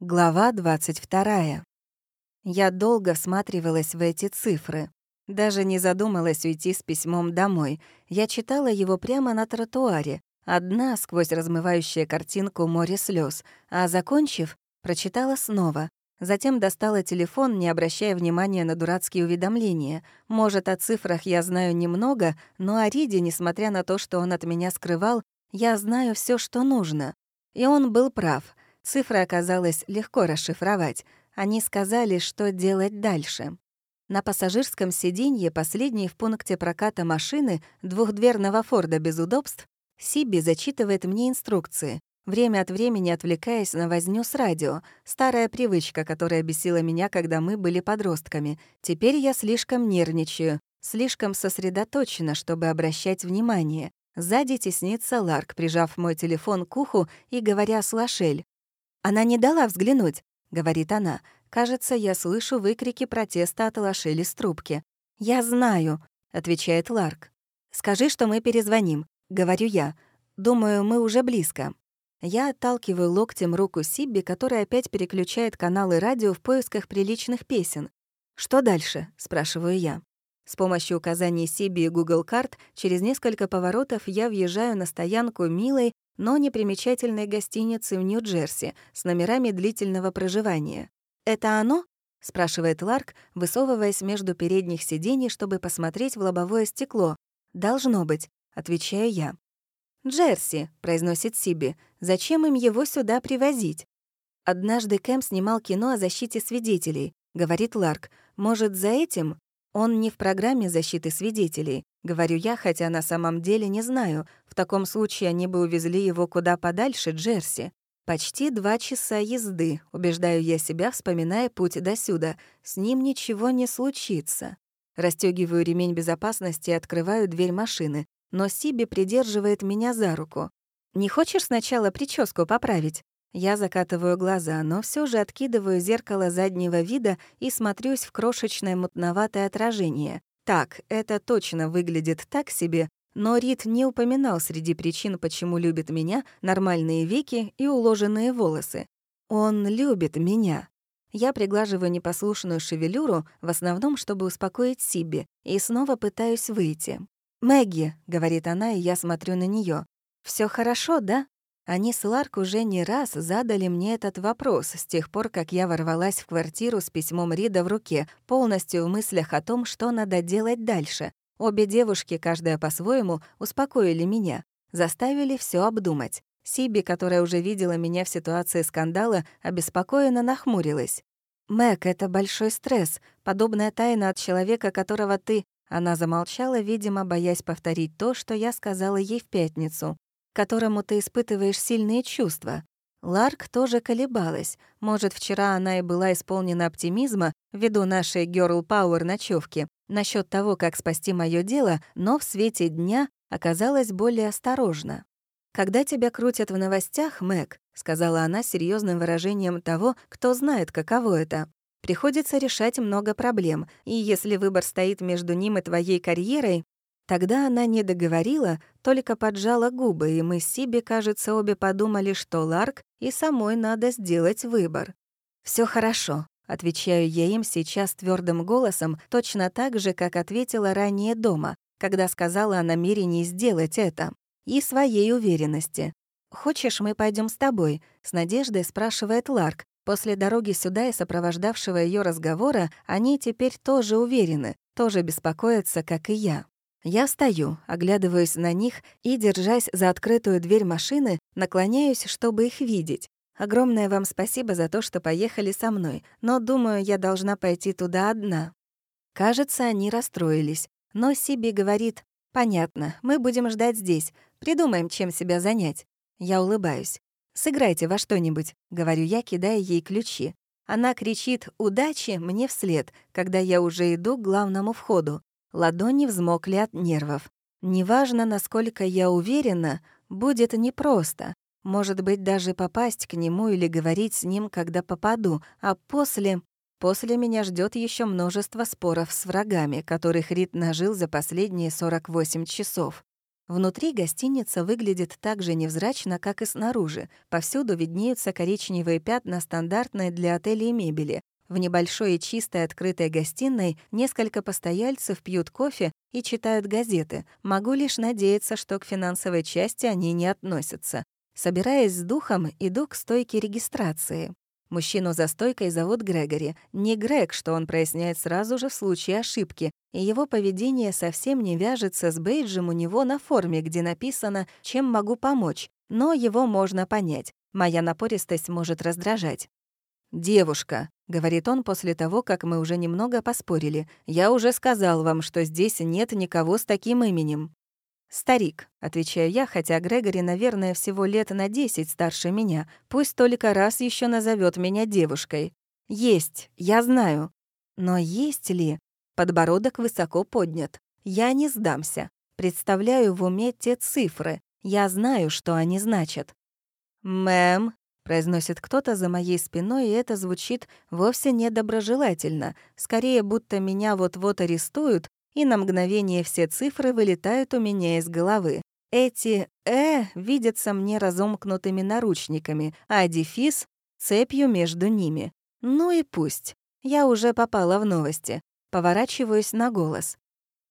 Глава 22. Я долго всматривалась в эти цифры. Даже не задумалась уйти с письмом домой. Я читала его прямо на тротуаре, одна сквозь размывающая картинку море слез, а, закончив, прочитала снова. Затем достала телефон, не обращая внимания на дурацкие уведомления. Может, о цифрах я знаю немного, но о Риде, несмотря на то, что он от меня скрывал, я знаю все, что нужно. И он был прав — Цифры оказалось легко расшифровать. Они сказали, что делать дальше. На пассажирском сиденье, последней в пункте проката машины, двухдверного Форда без удобств, Сиби зачитывает мне инструкции, время от времени отвлекаясь на возню с радио, старая привычка, которая бесила меня, когда мы были подростками. Теперь я слишком нервничаю, слишком сосредоточена, чтобы обращать внимание. Сзади теснится Ларк, прижав мой телефон к уху и говоря с Лошель. «Она не дала взглянуть», — говорит она. «Кажется, я слышу выкрики протеста от Лошели с трубки». «Я знаю», — отвечает Ларк. «Скажи, что мы перезвоним», — говорю я. «Думаю, мы уже близко». Я отталкиваю локтем руку Сибби, которая опять переключает каналы радио в поисках приличных песен. «Что дальше?» — спрашиваю я. С помощью указаний Сиби и Google карт через несколько поворотов я въезжаю на стоянку милой, но непримечательной гостиницы в Нью-Джерси с номерами длительного проживания. «Это оно?» — спрашивает Ларк, высовываясь между передних сидений, чтобы посмотреть в лобовое стекло. «Должно быть», — отвечаю я. «Джерси», — произносит Сиби, — «зачем им его сюда привозить?» «Однажды Кэм снимал кино о защите свидетелей», — говорит Ларк. «Может, за этим?» Он не в программе защиты свидетелей. Говорю я, хотя на самом деле не знаю. В таком случае они бы увезли его куда подальше, Джерси. Почти два часа езды, убеждаю я себя, вспоминая путь до сюда. С ним ничего не случится. Растёгиваю ремень безопасности и открываю дверь машины, но Сиби придерживает меня за руку. «Не хочешь сначала прическу поправить?» Я закатываю глаза, но все же откидываю зеркало заднего вида и смотрюсь в крошечное мутноватое отражение. Так, это точно выглядит так себе, но Рид не упоминал среди причин, почему любит меня, нормальные веки и уложенные волосы. Он любит меня. Я приглаживаю непослушную шевелюру, в основном, чтобы успокоить Сиби, и снова пытаюсь выйти. «Мэгги», — говорит она, и я смотрю на нее. Все хорошо, да?» Они с Ларк уже не раз задали мне этот вопрос с тех пор, как я ворвалась в квартиру с письмом Рида в руке, полностью в мыслях о том, что надо делать дальше. Обе девушки, каждая по-своему, успокоили меня, заставили все обдумать. Сиби, которая уже видела меня в ситуации скандала, обеспокоенно нахмурилась. «Мэг, это большой стресс, подобная тайна от человека, которого ты...» Она замолчала, видимо, боясь повторить то, что я сказала ей в пятницу которому ты испытываешь сильные чувства. Ларк тоже колебалась. Может, вчера она и была исполнена оптимизма ввиду нашей Girl Power ночевки насчет того, как спасти мое дело, но в свете дня оказалась более осторожна. «Когда тебя крутят в новостях, Мэг», — сказала она серьезным выражением того, кто знает, каково это, «приходится решать много проблем, и если выбор стоит между ним и твоей карьерой, Тогда она не договорила, только поджала губы, и мы с Сиби, кажется, обе подумали, что Ларк и самой надо сделать выбор. Все хорошо», — отвечаю я им сейчас твердым голосом, точно так же, как ответила ранее дома, когда сказала о намерении сделать это, и своей уверенности. «Хочешь, мы пойдем с тобой?» — с надеждой спрашивает Ларк. После дороги сюда и сопровождавшего ее разговора они теперь тоже уверены, тоже беспокоятся, как и я. Я стою, оглядываюсь на них и, держась за открытую дверь машины, наклоняюсь, чтобы их видеть. Огромное вам спасибо за то, что поехали со мной, но, думаю, я должна пойти туда одна. Кажется, они расстроились, но Сиби говорит, «Понятно, мы будем ждать здесь, придумаем, чем себя занять». Я улыбаюсь. «Сыграйте во что-нибудь», — говорю я, кидая ей ключи. Она кричит «Удачи!» мне вслед, когда я уже иду к главному входу. Ладони взмокли от нервов. Неважно, насколько я уверена, будет непросто. Может быть, даже попасть к нему или говорить с ним, когда попаду, а после... После меня ждет еще множество споров с врагами, которых Рид нажил за последние 48 часов. Внутри гостиница выглядит так же невзрачно, как и снаружи. Повсюду виднеются коричневые пятна стандартной для отелей мебели. В небольшой и чистой открытой гостиной несколько постояльцев пьют кофе и читают газеты. Могу лишь надеяться, что к финансовой части они не относятся. Собираясь с духом, иду к стойке регистрации. Мужчину за стойкой зовут Грегори. Не Грег, что он проясняет сразу же в случае ошибки, и его поведение совсем не вяжется с бейджем у него на форме, где написано «Чем могу помочь?», но его можно понять. Моя напористость может раздражать. «Девушка», — говорит он после того, как мы уже немного поспорили, «я уже сказал вам, что здесь нет никого с таким именем». «Старик», — отвечаю я, хотя Грегори, наверное, всего лет на десять старше меня. Пусть только раз еще назовет меня девушкой. «Есть, я знаю». Но есть ли? Подбородок высоко поднят. Я не сдамся. Представляю в уме те цифры. Я знаю, что они значат. «Мэм», — произносит кто-то за моей спиной, и это звучит вовсе недоброжелательно. Скорее, будто меня вот-вот арестуют и на мгновение все цифры вылетают у меня из головы. Эти «э» видятся мне разомкнутыми наручниками, а дефис — цепью между ними. Ну и пусть. Я уже попала в новости. Поворачиваюсь на голос.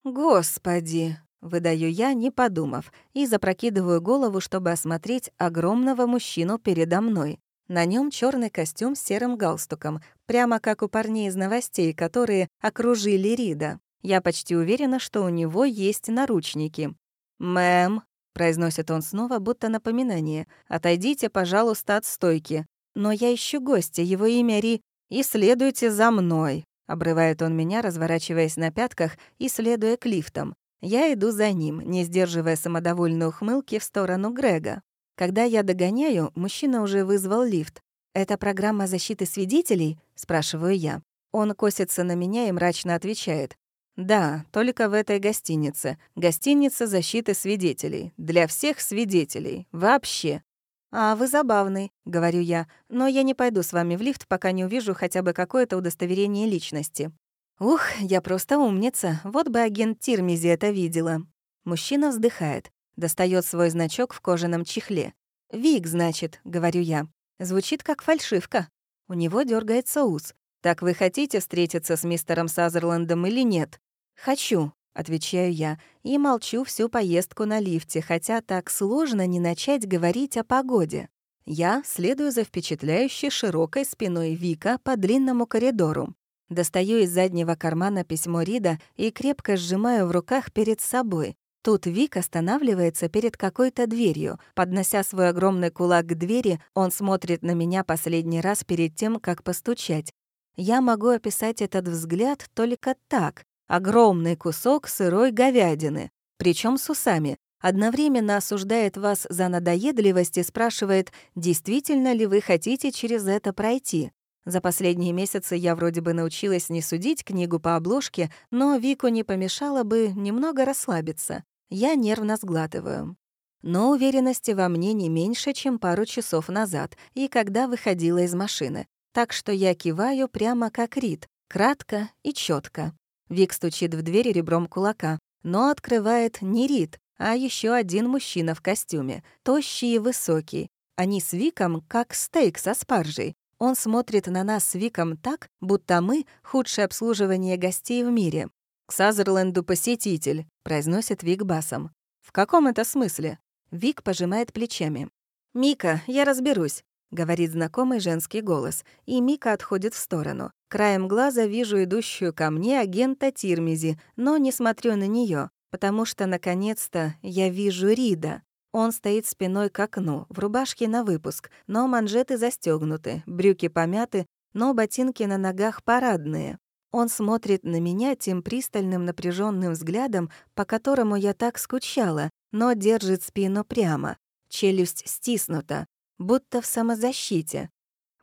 «Господи!» — выдаю я, не подумав, и запрокидываю голову, чтобы осмотреть огромного мужчину передо мной. На нем черный костюм с серым галстуком, прямо как у парней из новостей, которые окружили Рида. Я почти уверена, что у него есть наручники. «Мэм», — произносит он снова, будто напоминание, «отойдите, пожалуйста, от стойки. Но я ищу гостя, его имя Ри... И следуйте за мной», — обрывает он меня, разворачиваясь на пятках и следуя к лифтам. Я иду за ним, не сдерживая самодовольной ухмылки в сторону Грега. Когда я догоняю, мужчина уже вызвал лифт. «Это программа защиты свидетелей?» — спрашиваю я. Он косится на меня и мрачно отвечает. Да, только в этой гостинице. Гостиница защиты свидетелей. Для всех свидетелей. Вообще. «А вы забавный», — говорю я, «но я не пойду с вами в лифт, пока не увижу хотя бы какое-то удостоверение личности». Ух, я просто умница, вот бы агент Тирмизи это видела. Мужчина вздыхает, достает свой значок в кожаном чехле. «Вик, значит», — говорю я. Звучит как фальшивка. У него дергается ус. «Так вы хотите встретиться с мистером Сазерландом или нет?» «Хочу», — отвечаю я, и молчу всю поездку на лифте, хотя так сложно не начать говорить о погоде. Я следую за впечатляющей широкой спиной Вика по длинному коридору. Достаю из заднего кармана письмо Рида и крепко сжимаю в руках перед собой. Тут Вик останавливается перед какой-то дверью. Поднося свой огромный кулак к двери, он смотрит на меня последний раз перед тем, как постучать. Я могу описать этот взгляд только так, Огромный кусок сырой говядины, причем с усами. Одновременно осуждает вас за надоедливость и спрашивает, действительно ли вы хотите через это пройти. За последние месяцы я вроде бы научилась не судить книгу по обложке, но Вику не помешало бы немного расслабиться. Я нервно сглатываю. Но уверенности во мне не меньше, чем пару часов назад, и когда выходила из машины. Так что я киваю прямо как Рит, кратко и четко. Вик стучит в дверь ребром кулака, но открывает не Рид, а еще один мужчина в костюме, тощий и высокий. Они с Виком как стейк со спаржей. Он смотрит на нас с Виком так, будто мы — худшее обслуживание гостей в мире. «К Сазерленду посетитель», — произносит Вик басом. «В каком это смысле?» Вик пожимает плечами. «Мика, я разберусь говорит знакомый женский голос, и Мика отходит в сторону. Краем глаза вижу идущую ко мне агента Тирмизи, но не смотрю на нее, потому что, наконец-то, я вижу Рида. Он стоит спиной к окну, в рубашке на выпуск, но манжеты застегнуты, брюки помяты, но ботинки на ногах парадные. Он смотрит на меня тем пристальным напряженным взглядом, по которому я так скучала, но держит спину прямо. Челюсть стиснута будто в самозащите.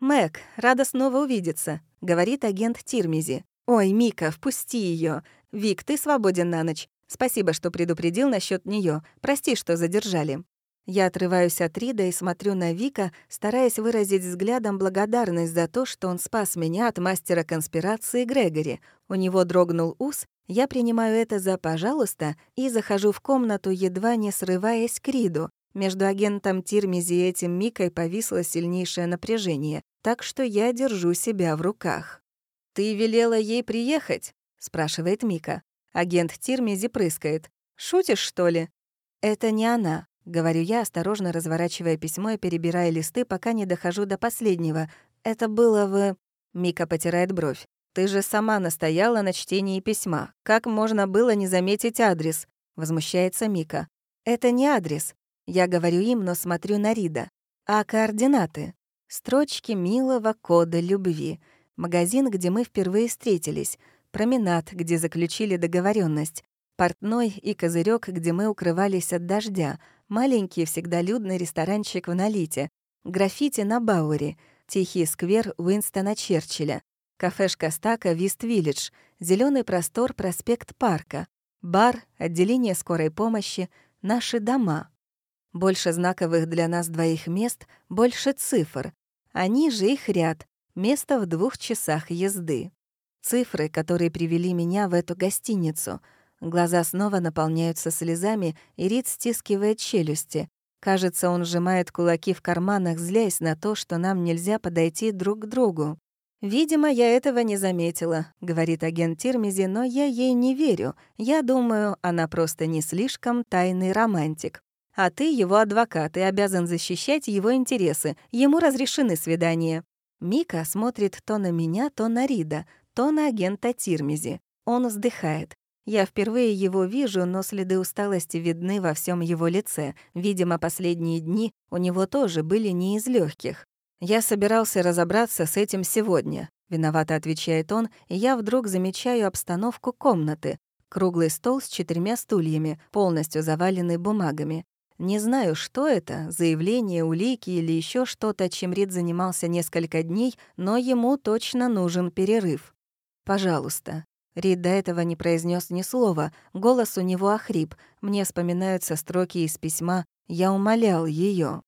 «Мэг, рада снова увидеться», — говорит агент Тирмизи. «Ой, Мика, впусти ее. Вик, ты свободен на ночь. Спасибо, что предупредил насчет нее. Прости, что задержали». Я отрываюсь от Рида и смотрю на Вика, стараясь выразить взглядом благодарность за то, что он спас меня от мастера конспирации Грегори. У него дрогнул ус, Я принимаю это за «пожалуйста» и захожу в комнату, едва не срываясь к Риду. Между агентом Тирмизи и этим Микой повисло сильнейшее напряжение, так что я держу себя в руках. «Ты велела ей приехать?» — спрашивает Мика. Агент Тирмизи прыскает. «Шутишь, что ли?» «Это не она», — говорю я, осторожно разворачивая письмо и перебирая листы, пока не дохожу до последнего. «Это было в...» Мика потирает бровь. «Ты же сама настояла на чтении письма. Как можно было не заметить адрес?» Возмущается Мика. «Это не адрес. Я говорю им, но смотрю на Рида. А координаты? Строчки милого кода любви. Магазин, где мы впервые встретились. Променад, где заключили договоренность. Портной и козырек, где мы укрывались от дождя. Маленький, всегда людный ресторанчик в Налите. Граффити на Бауэре. Тихий сквер Уинстона Черчилля. Кафешка Стака Вист-Виллидж. Зеленый простор проспект Парка. Бар, отделение скорой помощи. Наши дома. Больше знаковых для нас двоих мест, больше цифр. Они же их ряд, место в двух часах езды. Цифры, которые привели меня в эту гостиницу. Глаза снова наполняются слезами, и Рид стискивает челюсти. Кажется, он сжимает кулаки в карманах, злясь на то, что нам нельзя подойти друг к другу. «Видимо, я этого не заметила», — говорит агент Тирмизи, но я ей не верю. Я думаю, она просто не слишком тайный романтик. А ты его адвокат и обязан защищать его интересы. Ему разрешены свидания». Мика смотрит то на меня, то на Рида, то на агента Тирмизи. Он вздыхает. Я впервые его вижу, но следы усталости видны во всем его лице. Видимо, последние дни у него тоже были не из легких. «Я собирался разобраться с этим сегодня», — виновато отвечает он, и я вдруг замечаю обстановку комнаты. Круглый стол с четырьмя стульями, полностью заваленный бумагами. Не знаю, что это, заявление, улики или еще что-то, чем Рид занимался несколько дней, но ему точно нужен перерыв. «Пожалуйста». Рид до этого не произнес ни слова, голос у него охрип. Мне вспоминаются строки из письма «Я умолял ее.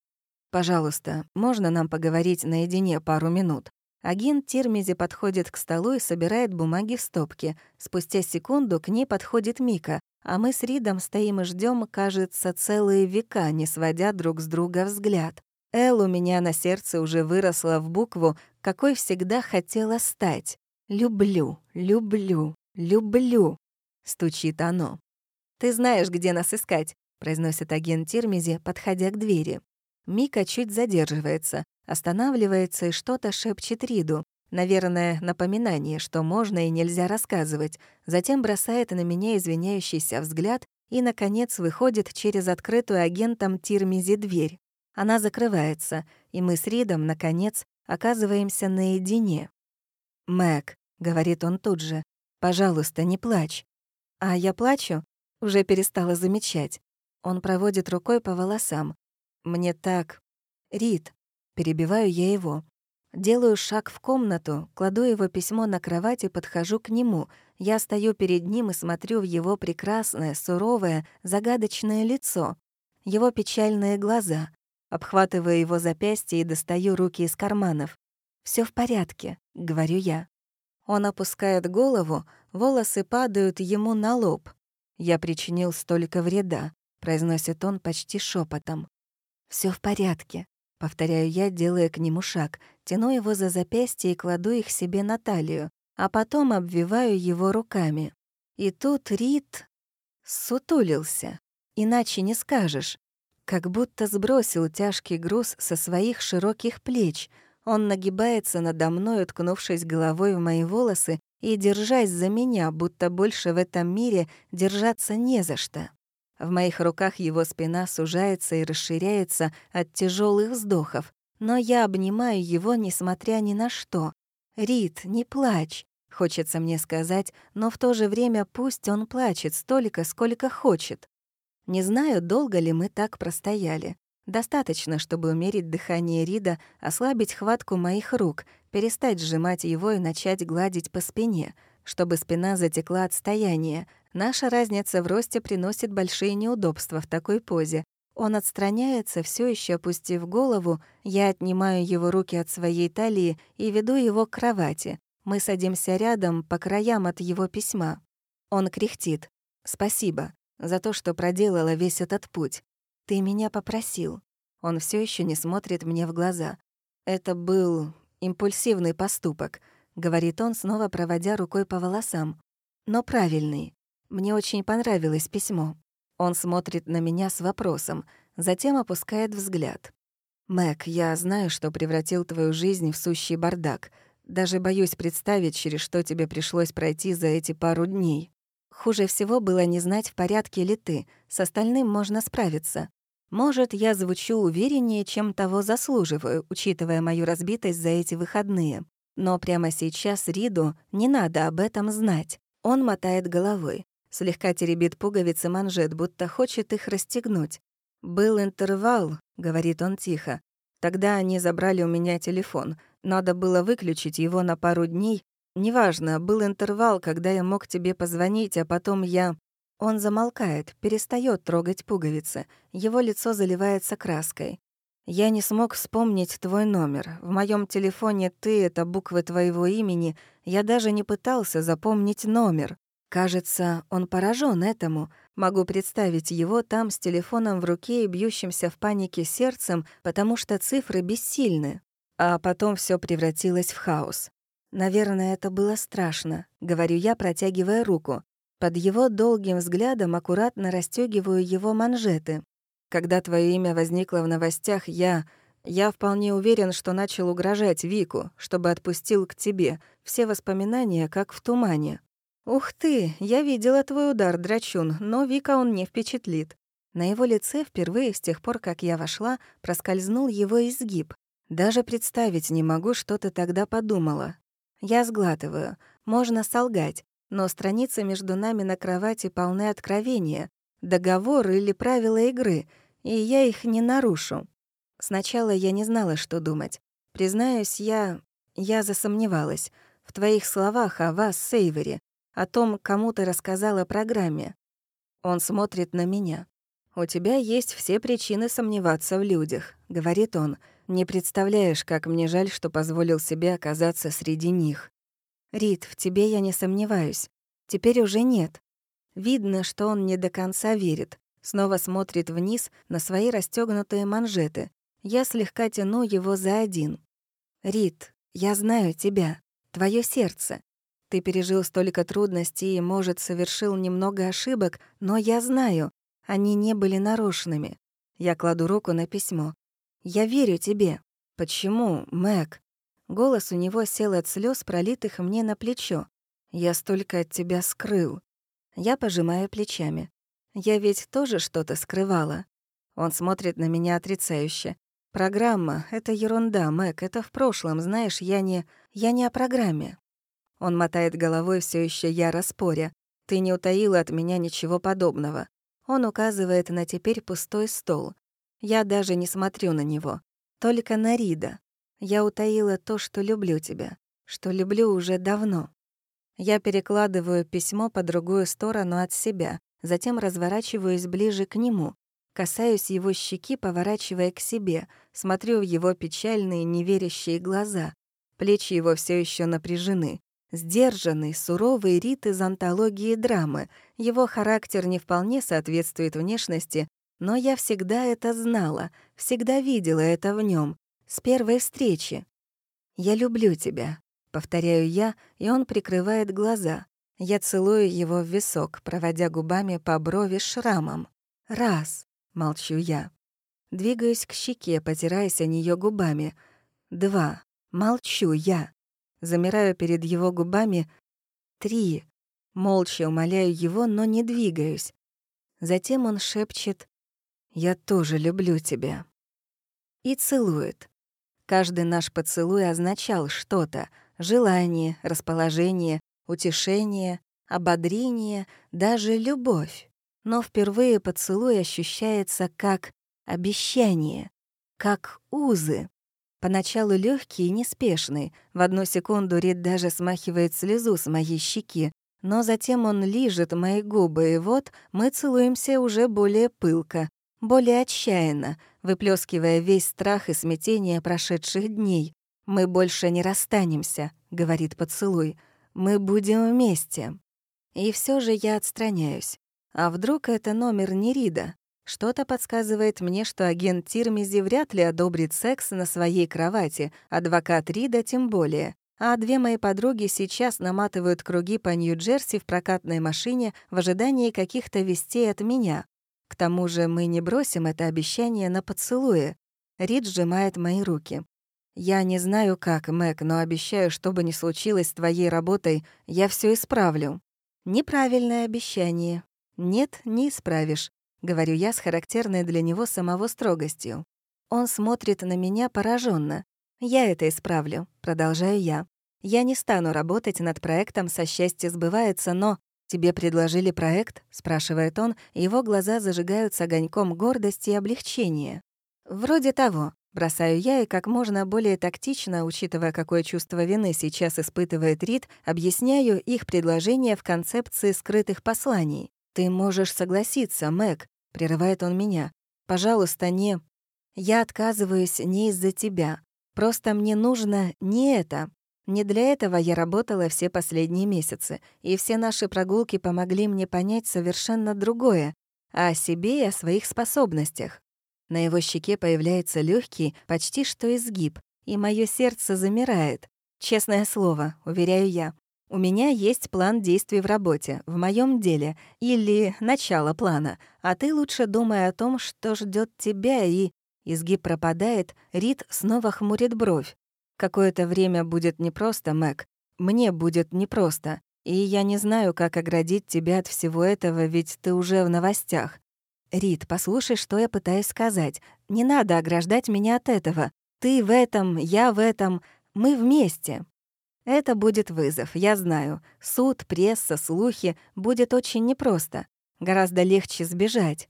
«Пожалуйста, можно нам поговорить наедине пару минут?» Агент Термизи подходит к столу и собирает бумаги в стопке. Спустя секунду к ней подходит Мика, а мы с Ридом стоим и ждем, кажется, целые века, не сводя друг с друга взгляд. Эл у меня на сердце уже выросла в букву, какой всегда хотела стать. «Люблю, люблю, люблю», — стучит оно. «Ты знаешь, где нас искать», — произносит агент Тирмизи, подходя к двери. Мика чуть задерживается, останавливается и что-то шепчет Риду. Наверное, напоминание, что можно и нельзя рассказывать. Затем бросает на меня извиняющийся взгляд и, наконец, выходит через открытую агентом Тирмизи дверь. Она закрывается, и мы с Ридом, наконец, оказываемся наедине. «Мэг», — говорит он тут же, — «пожалуйста, не плачь». А я плачу? Уже перестала замечать. Он проводит рукой по волосам. Мне так... Рид. Перебиваю я его. Делаю шаг в комнату, кладу его письмо на кровать и подхожу к нему. Я стою перед ним и смотрю в его прекрасное, суровое, загадочное лицо, его печальные глаза. Обхватываю его запястье и достаю руки из карманов. Все в порядке», — говорю я. Он опускает голову, волосы падают ему на лоб. «Я причинил столько вреда», — произносит он почти шепотом. Все в порядке», — повторяю я, делая к нему шаг, тяну его за запястье и кладу их себе на талию, а потом обвиваю его руками. И тут Рид сутулился. Иначе не скажешь. Как будто сбросил тяжкий груз со своих широких плеч. Он нагибается надо мной, уткнувшись головой в мои волосы и держась за меня, будто больше в этом мире держаться не за что. В моих руках его спина сужается и расширяется от тяжелых вздохов, но я обнимаю его, несмотря ни на что. «Рит, не плачь!» — хочется мне сказать, но в то же время пусть он плачет столько, сколько хочет. Не знаю, долго ли мы так простояли. Достаточно, чтобы умерить дыхание Рида, ослабить хватку моих рук, перестать сжимать его и начать гладить по спине, чтобы спина затекла от стояния, Наша разница в росте приносит большие неудобства в такой позе. Он отстраняется, все еще опустив голову, я отнимаю его руки от своей талии и веду его к кровати. Мы садимся рядом, по краям от его письма. Он кряхтит. «Спасибо за то, что проделала весь этот путь. Ты меня попросил». Он все еще не смотрит мне в глаза. «Это был импульсивный поступок», — говорит он, снова проводя рукой по волосам. «Но правильный. Мне очень понравилось письмо». Он смотрит на меня с вопросом, затем опускает взгляд. «Мэг, я знаю, что превратил твою жизнь в сущий бардак. Даже боюсь представить, через что тебе пришлось пройти за эти пару дней. Хуже всего было не знать, в порядке ли ты. С остальным можно справиться. Может, я звучу увереннее, чем того заслуживаю, учитывая мою разбитость за эти выходные. Но прямо сейчас Риду не надо об этом знать. Он мотает головой, слегка теребит пуговицы манжет, будто хочет их расстегнуть. «Был интервал», — говорит он тихо. «Тогда они забрали у меня телефон. Надо было выключить его на пару дней. Неважно, был интервал, когда я мог тебе позвонить, а потом я...» Он замолкает, перестает трогать пуговицы. Его лицо заливается краской. «Я не смог вспомнить твой номер. В моем телефоне ты — это буквы твоего имени. Я даже не пытался запомнить номер. Кажется, он поражен этому. Могу представить его там с телефоном в руке и бьющимся в панике сердцем, потому что цифры бессильны. А потом все превратилось в хаос. Наверное, это было страшно, говорю я, протягивая руку. Под его долгим взглядом аккуратно расстегиваю его манжеты. Когда твое имя возникло в новостях, я... Я вполне уверен, что начал угрожать Вику, чтобы отпустил к тебе. Все воспоминания как в тумане. Ух ты, я видела твой удар, драчун, но Вика он не впечатлит. На его лице впервые с тех пор, как я вошла, проскользнул его изгиб. Даже представить не могу, что ты тогда подумала. Я сглатываю. Можно солгать но страницы между нами на кровати полны откровения, договор или правила игры, и я их не нарушу. Сначала я не знала, что думать. Признаюсь, я... я засомневалась в твоих словах о вас, Сейвери, о том, кому ты рассказала о программе. Он смотрит на меня. «У тебя есть все причины сомневаться в людях», — говорит он. «Не представляешь, как мне жаль, что позволил себе оказаться среди них». «Рит, в тебе я не сомневаюсь. Теперь уже нет». Видно, что он не до конца верит. Снова смотрит вниз на свои расстёгнутые манжеты. Я слегка тяну его за один. «Рит, я знаю тебя, твое сердце. Ты пережил столько трудностей и, может, совершил немного ошибок, но я знаю, они не были нарочными. Я кладу руку на письмо. Я верю тебе. Почему, Мэг? Голос у него сел от слез, пролитых мне на плечо. «Я столько от тебя скрыл». Я пожимаю плечами. «Я ведь тоже что-то скрывала». Он смотрит на меня отрицающе. «Программа — это ерунда, Мэг, это в прошлом, знаешь, я не... Я не о программе». Он мотает головой все еще яро споря. «Ты не утаила от меня ничего подобного». Он указывает на теперь пустой стол. Я даже не смотрю на него. Только на Рида. Я утаила то, что люблю тебя, что люблю уже давно. Я перекладываю письмо по другую сторону от себя, затем разворачиваюсь ближе к нему, касаюсь его щеки, поворачивая к себе, смотрю в его печальные, неверящие глаза. Плечи его все еще напряжены. Сдержанный, суровый Рит из антологии драмы. Его характер не вполне соответствует внешности, но я всегда это знала, всегда видела это в нем, с первой встречи. «Я люблю тебя», — повторяю я, и он прикрывает глаза. Я целую его в висок, проводя губами по брови шрамом. «Раз», — молчу я. Двигаюсь к щеке, потираясь о нее губами. «Два», — молчу я. Замираю перед его губами. «Три», молча умоляю его, но не двигаюсь. Затем он шепчет «Я тоже люблю тебя» и целует. Каждый наш поцелуй означал что-то — желание, расположение, утешение, ободрение, даже любовь. Но впервые поцелуй ощущается как обещание, как узы. Поначалу легкий и неспешный. В одну секунду Рид даже смахивает слезу с моей щеки, но затем он лижет мои губы, и вот мы целуемся уже более пылко, более отчаянно, выплескивая весь страх и смятение прошедших дней. «Мы больше не расстанемся», — говорит поцелуй. «Мы будем вместе». И все же я отстраняюсь. А вдруг это номер не Рида? Что-то подсказывает мне, что агент Тирмизи вряд ли одобрит секс на своей кровати, адвокат Рида тем более. А две мои подруги сейчас наматывают круги по Нью-Джерси в прокатной машине в ожидании каких-то вестей от меня. К тому же мы не бросим это обещание на поцелуе. Рид сжимает мои руки. «Я не знаю, как, Мэг, но обещаю, что бы ни случилось с твоей работой, я все исправлю». «Неправильное обещание. Нет, не исправишь», — говорю я с характерной для него самого строгостью. Он смотрит на меня пораженно. «Я это исправлю», — продолжаю я. «Я не стану работать над проектом «Со счастья сбывается», но...» «Тебе предложили проект?» — спрашивает он, его глаза зажигаются огоньком гордости и облегчения. «Вроде того», — бросаю я и как можно более тактично, учитывая, какое чувство вины сейчас испытывает Рид, объясняю их предложение в концепции скрытых посланий. «Ты можешь согласиться, Мэг», — прерывает он меня. «Пожалуйста, не...» «Я отказываюсь не из-за тебя. Просто мне нужно не это. Не для этого я работала все последние месяцы, и все наши прогулки помогли мне понять совершенно другое — о себе и о своих способностях. На его щеке появляется легкий, почти что изгиб, и мое сердце замирает. Честное слово, уверяю я. У меня есть план действий в работе, в моем деле, или начало плана, а ты лучше думай о том, что ждет тебя, и... Изгиб пропадает, Рид снова хмурит бровь. Какое-то время будет непросто, Мэг. Мне будет непросто. И я не знаю, как оградить тебя от всего этого, ведь ты уже в новостях. Рид, послушай, что я пытаюсь сказать. Не надо ограждать меня от этого. Ты в этом, я в этом. Мы вместе. Это будет вызов, я знаю. Суд, пресса, слухи будет очень непросто. Гораздо легче сбежать.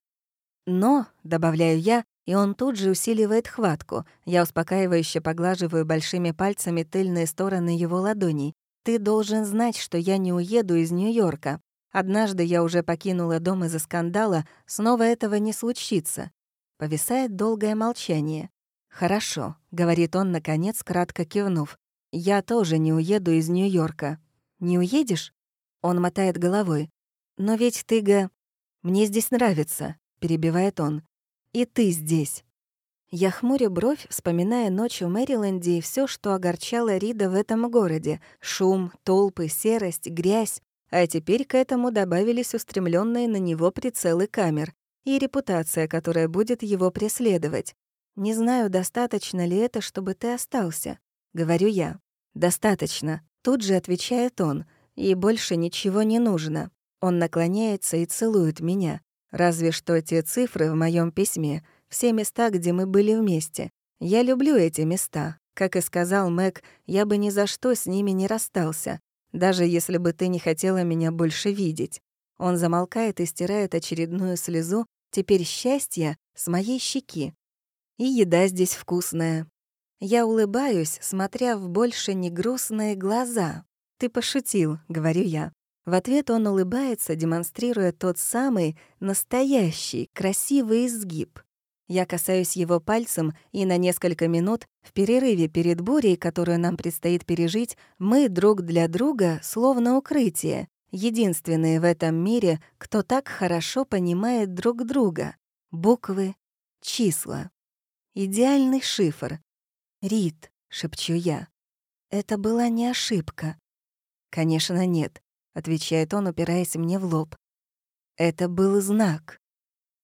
Но, добавляю я, и он тут же усиливает хватку. Я успокаивающе поглаживаю большими пальцами тыльные стороны его ладоней. «Ты должен знать, что я не уеду из Нью-Йорка. Однажды я уже покинула дом из-за скандала, снова этого не случится». Повисает долгое молчание. «Хорошо», — говорит он, наконец, кратко кивнув. «Я тоже не уеду из Нью-Йорка». «Не уедешь?» Он мотает головой. «Но ведь ты, Га...» «Мне здесь нравится», — перебивает он и ты здесь». Я хмурю бровь, вспоминая ночь в Мэриленде и все, что огорчало Рида в этом городе. Шум, толпы, серость, грязь. А теперь к этому добавились устремленные на него прицелы камер и репутация, которая будет его преследовать. «Не знаю, достаточно ли это, чтобы ты остался», — говорю я. «Достаточно», — тут же отвечает он, «и больше ничего не нужно». Он наклоняется и целует меня. Разве что те цифры в моем письме, все места, где мы были вместе. Я люблю эти места. Как и сказал Мэг, я бы ни за что с ними не расстался, даже если бы ты не хотела меня больше видеть. Он замолкает и стирает очередную слезу, теперь счастье с моей щеки. И еда здесь вкусная. Я улыбаюсь, смотря в больше не грустные глаза. «Ты пошутил», — говорю я. В ответ он улыбается, демонстрируя тот самый настоящий красивый изгиб. Я касаюсь его пальцем, и на несколько минут, в перерыве перед бурей, которую нам предстоит пережить, мы друг для друга словно укрытие, единственные в этом мире, кто так хорошо понимает друг друга. Буквы, числа. Идеальный шифр. «Рит», — шепчу я. Это была не ошибка. Конечно, нет отвечает он, упираясь мне в лоб. Это был знак.